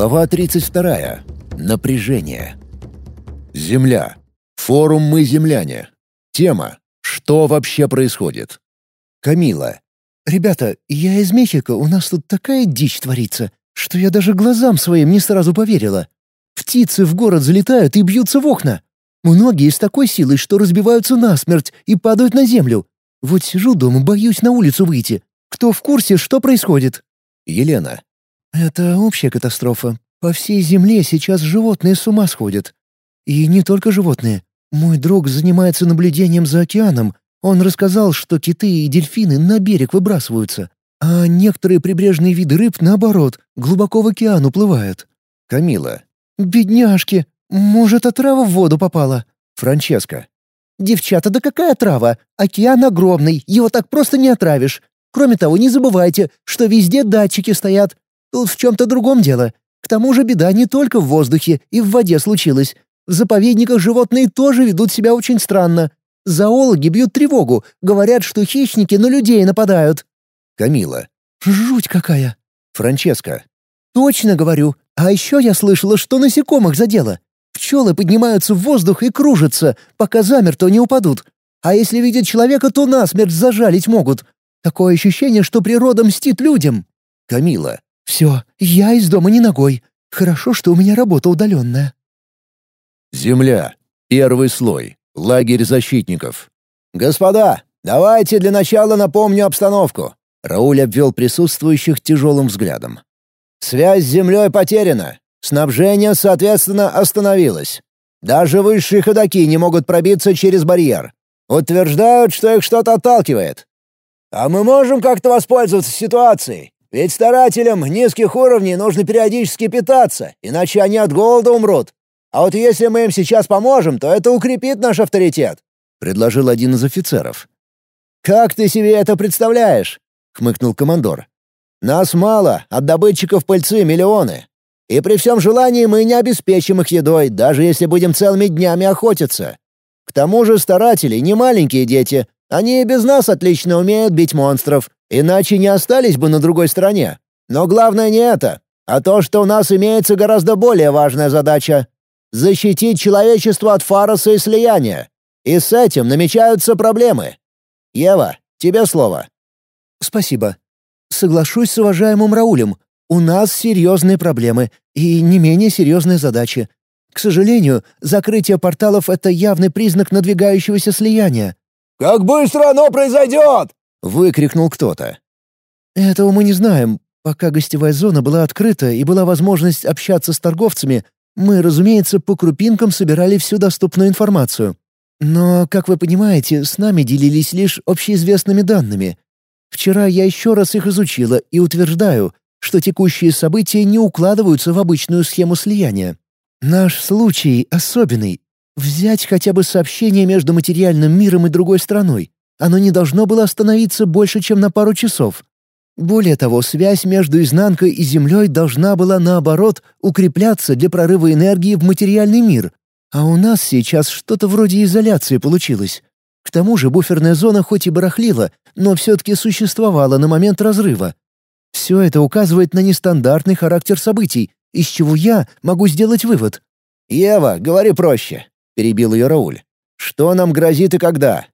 Глава 32. Напряжение. Земля. Форум «Мы земляне». Тема. Что вообще происходит? Камила. «Ребята, я из Мехико, у нас тут такая дичь творится, что я даже глазам своим не сразу поверила. Птицы в город залетают и бьются в окна. Многие с такой силой, что разбиваются насмерть и падают на землю. Вот сижу дома, боюсь на улицу выйти. Кто в курсе, что происходит?» Елена. «Это общая катастрофа. По всей земле сейчас животные с ума сходят. И не только животные. Мой друг занимается наблюдением за океаном. Он рассказал, что киты и дельфины на берег выбрасываются, а некоторые прибрежные виды рыб, наоборот, глубоко в океан уплывают». Камила. «Бедняжки! Может, отрава в воду попала?» Франческа. «Девчата, да какая трава? Океан огромный, его так просто не отравишь. Кроме того, не забывайте, что везде датчики стоят. Тут в чем-то другом дело. К тому же беда не только в воздухе и в воде случилась. В заповедниках животные тоже ведут себя очень странно. Зоологи бьют тревогу, говорят, что хищники на людей нападают». Камила. «Жуть какая!» Франческа. «Точно говорю. А еще я слышала, что насекомых задело. Пчелы поднимаются в воздух и кружатся, пока замертво не упадут. А если видят человека, то насмерть зажалить могут. Такое ощущение, что природа мстит людям». Камила. «Все, я из дома не ногой. Хорошо, что у меня работа удаленная». Земля. Первый слой. Лагерь защитников. «Господа, давайте для начала напомню обстановку». Рауль обвел присутствующих тяжелым взглядом. «Связь с землей потеряна. Снабжение, соответственно, остановилось. Даже высшие ходаки не могут пробиться через барьер. Утверждают, что их что-то отталкивает. А мы можем как-то воспользоваться ситуацией? Ведь старателям низких уровней нужно периодически питаться, иначе они от голода умрут. А вот если мы им сейчас поможем, то это укрепит наш авторитет», — предложил один из офицеров. «Как ты себе это представляешь?» — хмыкнул командор. «Нас мало, от добытчиков пыльцы миллионы. И при всем желании мы не обеспечим их едой, даже если будем целыми днями охотиться. К тому же старатели не маленькие дети, они и без нас отлично умеют бить монстров, иначе не остались бы на другой стороне. Но главное не это, а то, что у нас имеется гораздо более важная задача — защитить человечество от фароса и слияния. И с этим намечаются проблемы. Ева, тебе слово. «Спасибо. Соглашусь с уважаемым Раулем. У нас серьезные проблемы и не менее серьезные задачи. К сожалению, закрытие порталов — это явный признак надвигающегося слияния. «Как быстро оно произойдет?» — выкрикнул кто-то. «Этого мы не знаем. Пока гостевая зона была открыта и была возможность общаться с торговцами, мы, разумеется, по крупинкам собирали всю доступную информацию. Но, как вы понимаете, с нами делились лишь общеизвестными данными. Вчера я еще раз их изучила и утверждаю, что текущие события не укладываются в обычную схему слияния. Наш случай особенный, Взять хотя бы сообщение между материальным миром и другой страной. Оно не должно было остановиться больше, чем на пару часов. Более того, связь между изнанкой и Землей должна была, наоборот, укрепляться для прорыва энергии в материальный мир. А у нас сейчас что-то вроде изоляции получилось. К тому же буферная зона хоть и барахлила, но все-таки существовала на момент разрыва. Все это указывает на нестандартный характер событий, из чего я могу сделать вывод. «Ева, говори проще перебил ее Рауль. «Что нам грозит и когда?»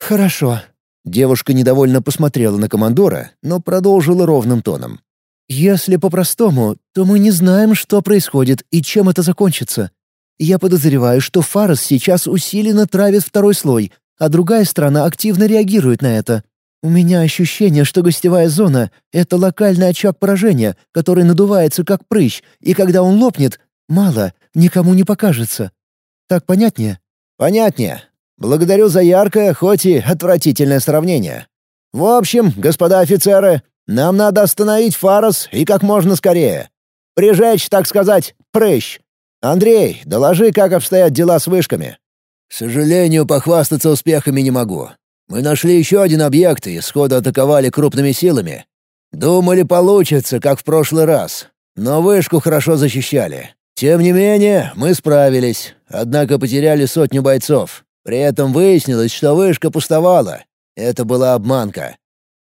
«Хорошо». Девушка недовольно посмотрела на командора, но продолжила ровным тоном. «Если по-простому, то мы не знаем, что происходит и чем это закончится. Я подозреваю, что Фарос сейчас усиленно травит второй слой, а другая страна активно реагирует на это. У меня ощущение, что гостевая зона — это локальный очаг поражения, который надувается как прыщ, и когда он лопнет, мало, никому не покажется. Так понятнее?» «Понятнее. Благодарю за яркое, хоть и отвратительное сравнение. В общем, господа офицеры, нам надо остановить Фарос и как можно скорее. Прижечь, так сказать, прыщ. Андрей, доложи, как обстоят дела с вышками». «К сожалению, похвастаться успехами не могу. Мы нашли еще один объект и сходу атаковали крупными силами. Думали, получится, как в прошлый раз. Но вышку хорошо защищали. Тем не менее, мы справились, однако потеряли сотню бойцов. При этом выяснилось, что вышка пустовала. Это была обманка.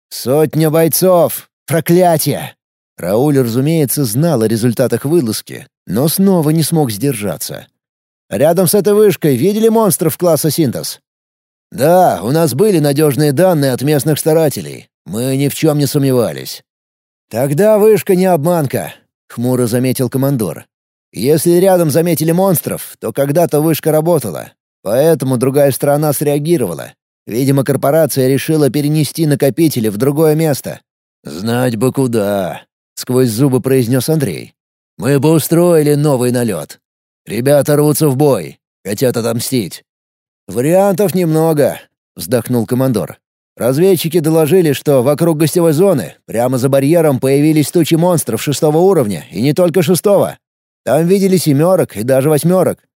«Сотня бойцов! Проклятие!» Рауль, разумеется, знал о результатах вылазки, но снова не смог сдержаться. «Рядом с этой вышкой видели монстров класса синтез?» «Да, у нас были надежные данные от местных старателей. Мы ни в чем не сомневались». «Тогда вышка не обманка», — хмуро заметил командор. «Если рядом заметили монстров, то когда-то вышка работала. Поэтому другая сторона среагировала. Видимо, корпорация решила перенести накопители в другое место». «Знать бы куда», — сквозь зубы произнес Андрей. «Мы бы устроили новый налет. Ребята рвутся в бой, хотят отомстить. «Вариантов немного», — вздохнул командор. «Разведчики доложили, что вокруг гостевой зоны, прямо за барьером, появились тучи монстров шестого уровня, и не только шестого. Там видели семерок и даже восьмерок.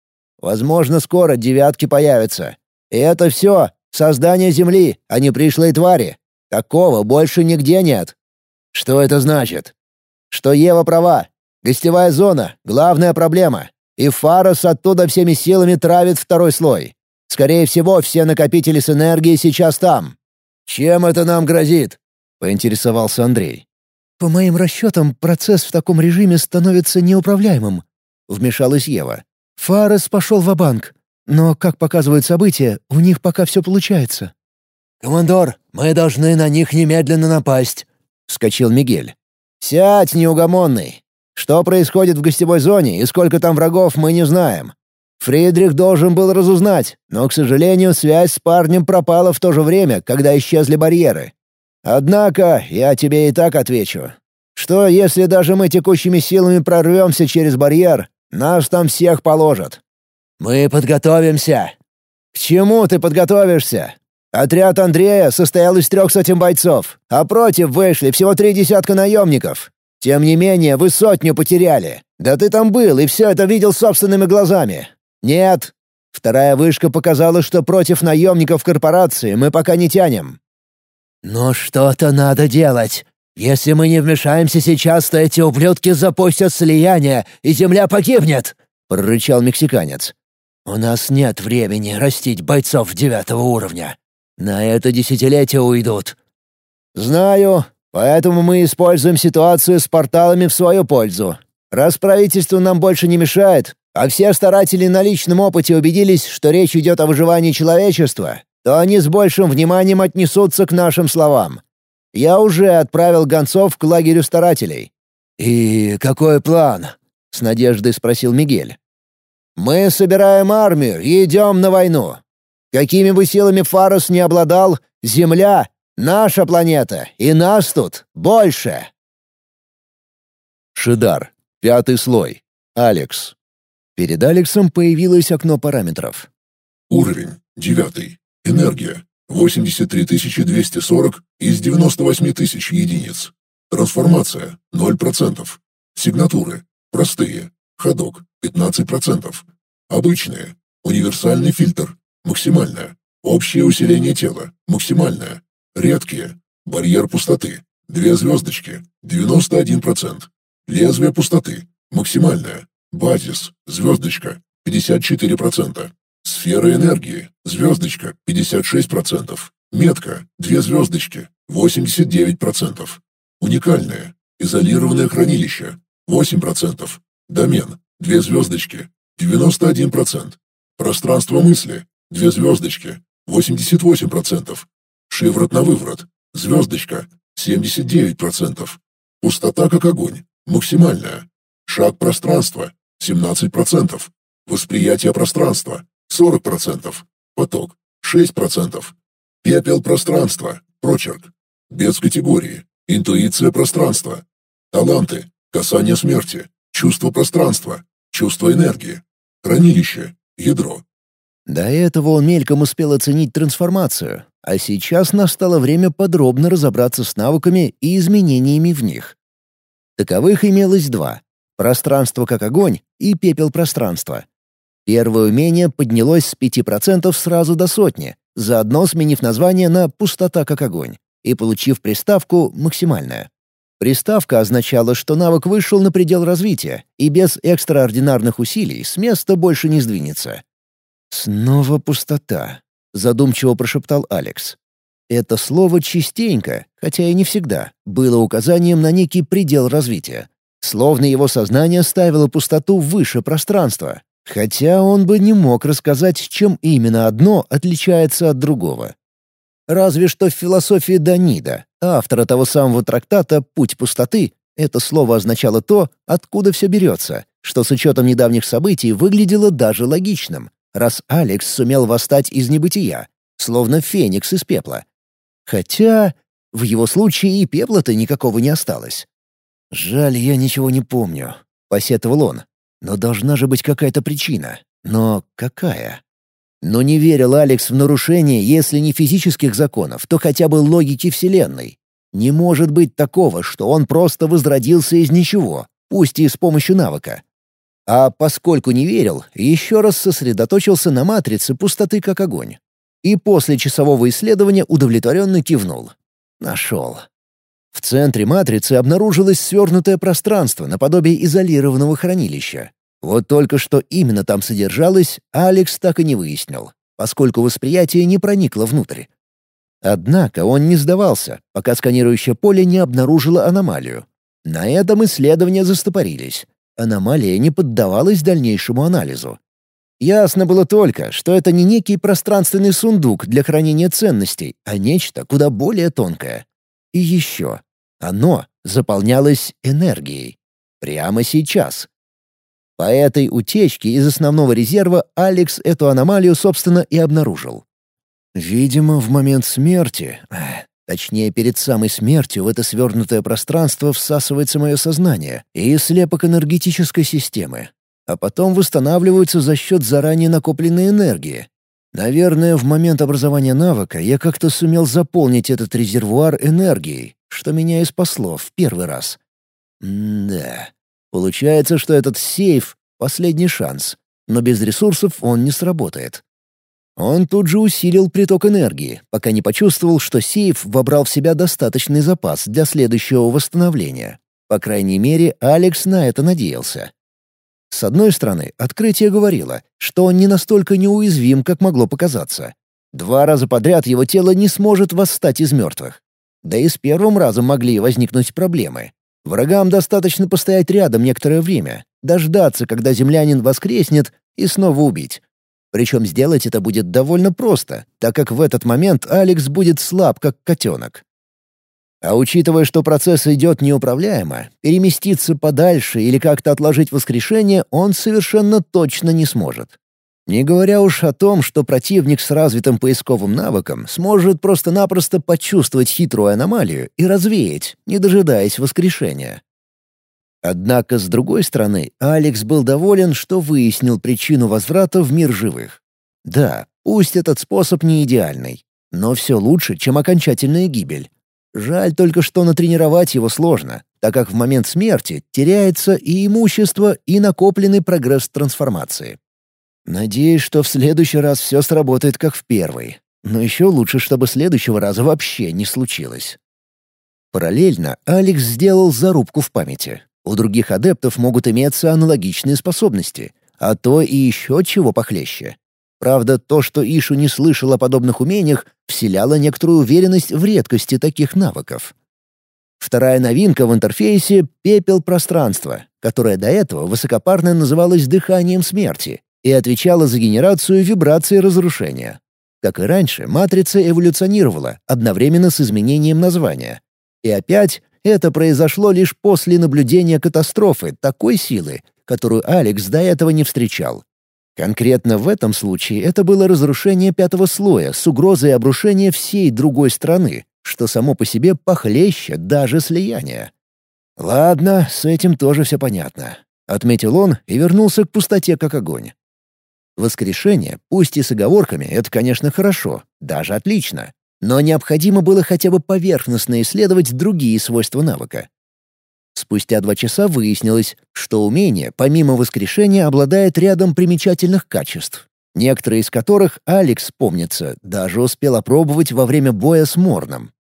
Возможно, скоро девятки появятся. И это все создание Земли, а не пришлые твари. Такого больше нигде нет». «Что это значит?» «Что Ева права. Гостевая зона — главная проблема. И Фарос оттуда всеми силами травит второй слой. Скорее всего, все накопители с энергией сейчас там. Чем это нам грозит? поинтересовался Андрей. По моим расчетам, процесс в таком режиме становится неуправляемым, вмешалась Ева. Фарес пошел в банк но, как показывают события, у них пока все получается. «Командор, мы должны на них немедленно напасть», — вскочил Мигель. «Сядь, неугомонный. Что происходит в гостевой зоне и сколько там врагов, мы не знаем. Фридрих должен был разузнать, но, к сожалению, связь с парнем пропала в то же время, когда исчезли барьеры. Однако, я тебе и так отвечу. Что, если даже мы текущими силами прорвемся через барьер, нас там всех положат? Мы подготовимся. К чему ты подготовишься? Отряд Андрея состоял из трех сотен бойцов, а против вышли всего три десятка наемников. Тем не менее, вы сотню потеряли. Да ты там был и все это видел собственными глазами. «Нет. Вторая вышка показала, что против наемников корпорации мы пока не тянем». «Но что-то надо делать. Если мы не вмешаемся сейчас, то эти ублюдки запустят слияние, и Земля погибнет!» — прорычал мексиканец. «У нас нет времени растить бойцов девятого уровня. На это десятилетие уйдут». «Знаю, поэтому мы используем ситуацию с порталами в свою пользу. Раз правительство нам больше не мешает, а все старатели на личном опыте убедились, что речь идет о выживании человечества, то они с большим вниманием отнесутся к нашим словам. Я уже отправил гонцов к лагерю старателей». «И какой план?» — с надеждой спросил Мигель. «Мы собираем армию и идем на войну. Какими бы силами Фарос не обладал, Земля — наша планета, и нас тут больше». Шидар. Пятый слой. Алекс. Перед Алексом появилось окно параметров. Уровень. Девятый. Энергия. 83240 из 98 тысяч единиц. Трансформация. 0%. Сигнатуры. Простые. Ходок. 15%. Обычные. Универсальный фильтр. Максимальное. Общее усиление тела. Максимальное. Редкие. Барьер пустоты. Две звездочки. 91%. Лезвие пустоты. Максимальное. Базис, звездочка, 54%. Сфера энергии, звездочка, 56%. Метка, две звездочки, 89%. Уникальное, изолированное хранилище, 8%. Домен, две звездочки, 91%. Пространство мысли, две звездочки, 88%. Шиворот на выворот, звездочка, 79%. Пустота как огонь, максимальная. Шаг пространства, 17%. Восприятие пространства — 40%. Поток — 6%. Пепел пространства, прочерк. Без категории. Интуиция пространства. Таланты, касание смерти, чувство пространства, чувство энергии. Хранилище, ядро. До этого он мельком успел оценить трансформацию, а сейчас настало время подробно разобраться с навыками и изменениями в них. Таковых имелось два Пространство как огонь и пепел пространства. Первое умение поднялось с 5% сразу до сотни, заодно сменив название на «пустота как огонь» и получив приставку «максимальная». Приставка означала, что навык вышел на предел развития и без экстраординарных усилий с места больше не сдвинется. «Снова пустота», — задумчиво прошептал Алекс. Это слово частенько, хотя и не всегда, было указанием на некий предел развития. Словно его сознание ставило пустоту выше пространства, хотя он бы не мог рассказать, чем именно одно отличается от другого. Разве что в философии Данида, автора того самого трактата «Путь пустоты», это слово означало то, откуда все берется, что с учетом недавних событий выглядело даже логичным, раз Алекс сумел восстать из небытия, словно феникс из пепла. Хотя в его случае и пепла-то никакого не осталось. «Жаль, я ничего не помню», — посетовал он. «Но должна же быть какая-то причина. Но какая?» Но не верил Алекс в нарушение, если не физических законов, то хотя бы логики Вселенной. Не может быть такого, что он просто возродился из ничего, пусть и с помощью навыка. А поскольку не верил, еще раз сосредоточился на матрице пустоты как огонь. И после часового исследования удовлетворенно кивнул. Нашел. В центре матрицы обнаружилось свернутое пространство наподобие изолированного хранилища. Вот только что именно там содержалось, Алекс так и не выяснил, поскольку восприятие не проникло внутрь. Однако он не сдавался, пока сканирующее поле не обнаружило аномалию. На этом исследования застопорились. Аномалия не поддавалась дальнейшему анализу. Ясно было только, что это не некий пространственный сундук для хранения ценностей, а нечто куда более тонкое. И еще. Оно заполнялось энергией. Прямо сейчас. По этой утечке из основного резерва Алекс эту аномалию, собственно, и обнаружил. Видимо, в момент смерти, точнее, перед самой смертью в это свернутое пространство всасывается мое сознание и слепок энергетической системы, а потом восстанавливаются за счет заранее накопленной энергии. Наверное, в момент образования навыка я как-то сумел заполнить этот резервуар энергией, что меня и спасло в первый раз. М да. Получается, что этот сейф — последний шанс, но без ресурсов он не сработает. Он тут же усилил приток энергии, пока не почувствовал, что сейф вобрал в себя достаточный запас для следующего восстановления. По крайней мере, Алекс на это надеялся. С одной стороны, открытие говорило, что он не настолько неуязвим, как могло показаться. Два раза подряд его тело не сможет восстать из мертвых. Да и с первым разом могли возникнуть проблемы. Врагам достаточно постоять рядом некоторое время, дождаться, когда землянин воскреснет, и снова убить. Причем сделать это будет довольно просто, так как в этот момент Алекс будет слаб, как котенок. А учитывая, что процесс идет неуправляемо, переместиться подальше или как-то отложить воскрешение он совершенно точно не сможет. Не говоря уж о том, что противник с развитым поисковым навыком сможет просто-напросто почувствовать хитрую аномалию и развеять, не дожидаясь воскрешения. Однако, с другой стороны, Алекс был доволен, что выяснил причину возврата в мир живых. Да, пусть этот способ не идеальный, но все лучше, чем окончательная гибель. Жаль только, что натренировать его сложно, так как в момент смерти теряется и имущество, и накопленный прогресс трансформации. Надеюсь, что в следующий раз все сработает как в первый. Но еще лучше, чтобы следующего раза вообще не случилось. Параллельно Алекс сделал зарубку в памяти. У других адептов могут иметься аналогичные способности, а то и еще чего похлеще. Правда, то, что Ишу не слышал о подобных умениях, вселяло некоторую уверенность в редкости таких навыков. Вторая новинка в интерфейсе — пепел пространства, которое до этого высокопарно называлось дыханием смерти и отвечала за генерацию вибраций разрушения. Как и раньше, матрица эволюционировала одновременно с изменением названия. И опять это произошло лишь после наблюдения катастрофы такой силы, которую Алекс до этого не встречал. Конкретно в этом случае это было разрушение пятого слоя с угрозой обрушения всей другой страны, что само по себе похлеще даже слияния. «Ладно, с этим тоже все понятно», — отметил он и вернулся к пустоте как огонь. Воскрешение, пусть и с оговорками, это, конечно, хорошо, даже отлично. Но необходимо было хотя бы поверхностно исследовать другие свойства навыка. Спустя два часа выяснилось, что умение, помимо воскрешения, обладает рядом примечательных качеств, некоторые из которых Алекс, помнится, даже успел опробовать во время боя с Морном.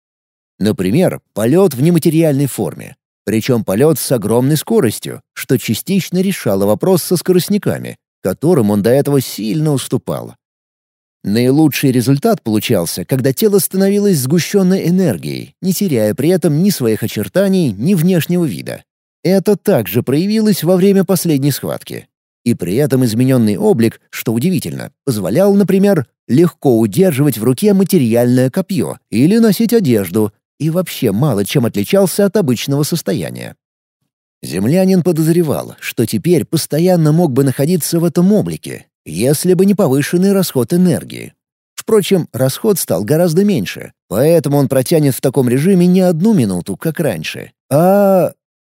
Например, полет в нематериальной форме. Причем полет с огромной скоростью, что частично решало вопрос со скоростниками, которым он до этого сильно уступал. Наилучший результат получался, когда тело становилось сгущенной энергией, не теряя при этом ни своих очертаний, ни внешнего вида. Это также проявилось во время последней схватки. И при этом измененный облик, что удивительно, позволял, например, легко удерживать в руке материальное копье или носить одежду, и вообще мало чем отличался от обычного состояния. Землянин подозревал, что теперь постоянно мог бы находиться в этом облике, если бы не повышенный расход энергии. Впрочем, расход стал гораздо меньше, поэтому он протянет в таком режиме не одну минуту, как раньше, а...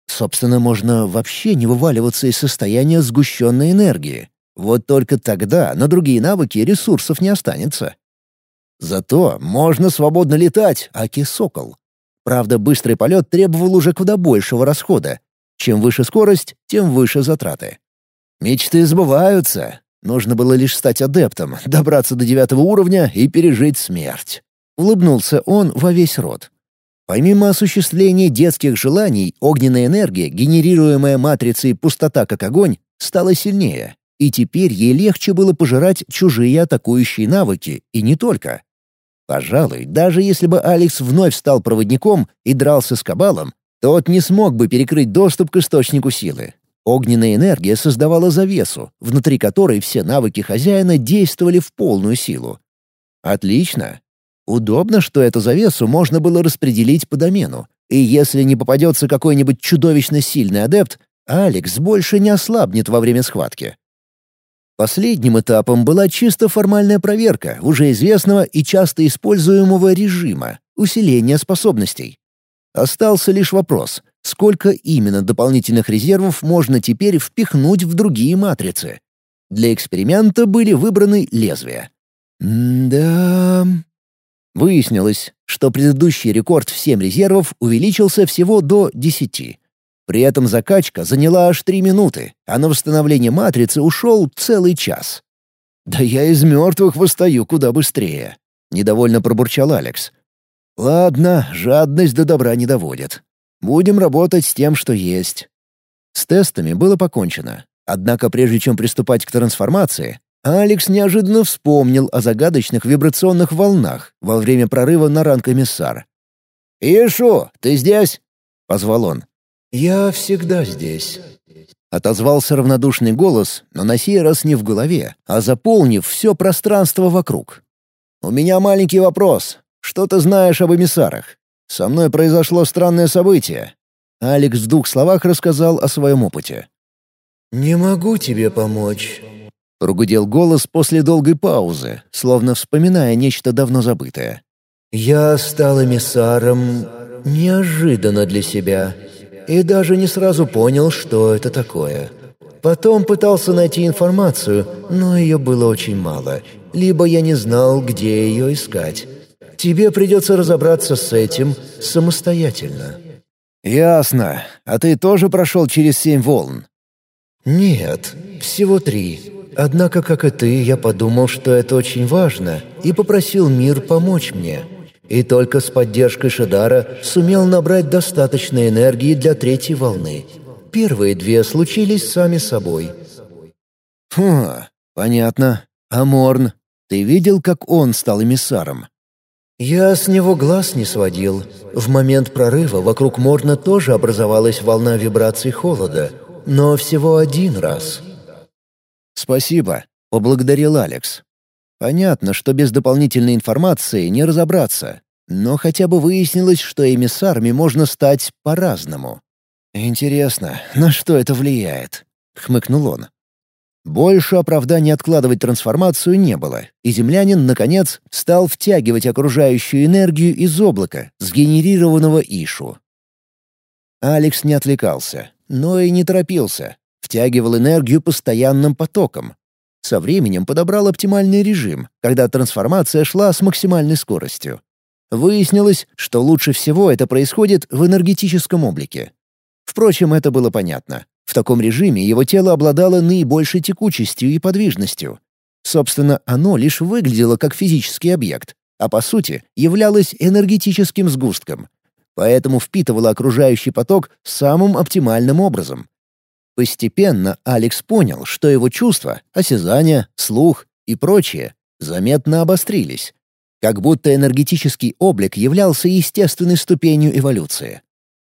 Собственно, можно вообще не вываливаться из состояния сгущенной энергии. Вот только тогда на другие навыки ресурсов не останется. Зато можно свободно летать, аки сокол. Правда, быстрый полет требовал уже куда большего расхода. Чем выше скорость, тем выше затраты. Мечты сбываются. Нужно было лишь стать адептом, добраться до девятого уровня и пережить смерть. Улыбнулся он во весь рот. Помимо осуществления детских желаний, огненная энергия, генерируемая матрицей «пустота как огонь», стала сильнее, и теперь ей легче было пожирать чужие атакующие навыки, и не только. Пожалуй, даже если бы Алекс вновь стал проводником и дрался с Кабалом, тот не смог бы перекрыть доступ к источнику силы. Огненная энергия создавала завесу, внутри которой все навыки хозяина действовали в полную силу. Отлично. Удобно, что эту завесу можно было распределить по домену, и если не попадется какой-нибудь чудовищно сильный адепт, Алекс больше не ослабнет во время схватки. Последним этапом была чисто формальная проверка уже известного и часто используемого режима — усиления способностей. Остался лишь вопрос, сколько именно дополнительных резервов можно теперь впихнуть в другие матрицы. Для эксперимента были выбраны лезвия. да Выяснилось, что предыдущий рекорд в 7 резервов увеличился всего до 10. При этом закачка заняла аж 3 минуты, а на восстановление матрицы ушел целый час. «Да я из мертвых восстаю куда быстрее», — недовольно пробурчал Алекс. «Ладно, жадность до добра не доводит. Будем работать с тем, что есть». С тестами было покончено. Однако прежде чем приступать к трансформации, Алекс неожиданно вспомнил о загадочных вибрационных волнах во время прорыва на ранг эмиссар. «Ишу, ты здесь?» — позвал он. «Я всегда здесь», — отозвался равнодушный голос, но на сей раз не в голове, а заполнив все пространство вокруг. «У меня маленький вопрос. Что ты знаешь об эмиссарах? Со мной произошло странное событие». Алекс в двух словах рассказал о своем опыте. «Не могу тебе помочь», Прогудел голос после долгой паузы, словно вспоминая нечто давно забытое. «Я стал эмиссаром неожиданно для себя и даже не сразу понял, что это такое. Потом пытался найти информацию, но ее было очень мало, либо я не знал, где ее искать. Тебе придется разобраться с этим самостоятельно». «Ясно. А ты тоже прошел через семь волн?» «Нет, всего три. Однако, как и ты, я подумал, что это очень важно, и попросил мир помочь мне. И только с поддержкой Шидара сумел набрать достаточно энергии для третьей волны. Первые две случились сами собой. «Хм, понятно. А Морн? Ты видел, как он стал эмиссаром?» «Я с него глаз не сводил. В момент прорыва вокруг Морна тоже образовалась волна вибраций холода, но всего один раз». «Спасибо», — поблагодарил Алекс. Понятно, что без дополнительной информации не разобраться, но хотя бы выяснилось, что эмиссарами можно стать по-разному. «Интересно, на что это влияет?» — хмыкнул он. Больше оправданий откладывать трансформацию не было, и землянин, наконец, стал втягивать окружающую энергию из облака, сгенерированного Ишу. Алекс не отвлекался, но и не торопился, втягивал энергию постоянным потоком. Со временем подобрал оптимальный режим, когда трансформация шла с максимальной скоростью. Выяснилось, что лучше всего это происходит в энергетическом облике. Впрочем, это было понятно. В таком режиме его тело обладало наибольшей текучестью и подвижностью. Собственно, оно лишь выглядело как физический объект, а по сути являлось энергетическим сгустком. Поэтому впитывало окружающий поток самым оптимальным образом. Постепенно Алекс понял, что его чувства, осязание, слух и прочее заметно обострились. Как будто энергетический облик являлся естественной ступенью эволюции.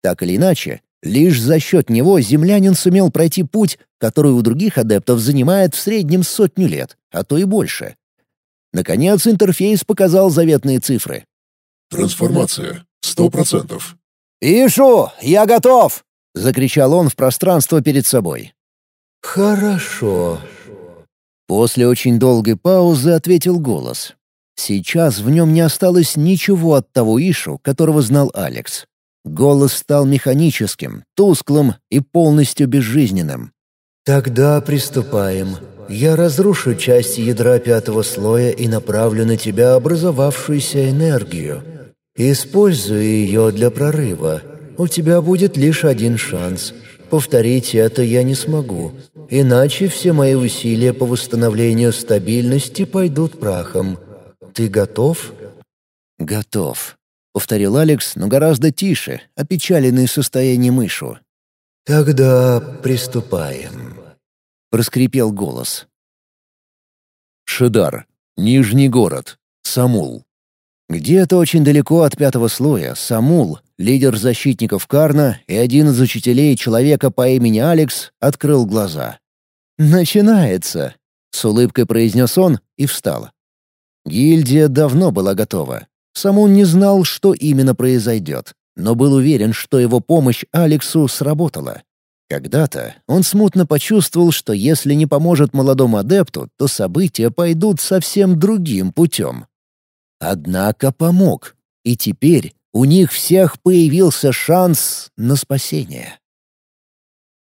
Так или иначе, лишь за счет него землянин сумел пройти путь, который у других адептов занимает в среднем сотню лет, а то и больше. Наконец интерфейс показал заветные цифры. Трансформация. Сто процентов. «Ишу, я готов!» — закричал он в пространство перед собой. «Хорошо». После очень долгой паузы ответил голос. Сейчас в нем не осталось ничего от того Ишу, которого знал Алекс. Голос стал механическим, тусклым и полностью безжизненным. «Тогда приступаем. Я разрушу часть ядра пятого слоя и направлю на тебя образовавшуюся энергию. Используй ее для прорыва. У тебя будет лишь один шанс. Повторить это я не смогу. Иначе все мои усилия по восстановлению стабильности пойдут прахом. Ты готов?» «Готов», — повторил Алекс, но гораздо тише, опечаленный состоянием Ишу. «Тогда приступаем», — проскрипел голос. Шидар. Нижний город. Самул. Где-то очень далеко от пятого слоя Самул, лидер защитников Карна и один из учителей человека по имени Алекс, открыл глаза. «Начинается!» — с улыбкой произнес он и встал. Гильдия давно была готова. Самул не знал, что именно произойдет, но был уверен, что его помощь Алексу сработала. Когда-то он смутно почувствовал, что если не поможет молодому адепту, то события пойдут совсем другим путем. Однако помог, и теперь у них всех появился шанс на спасение.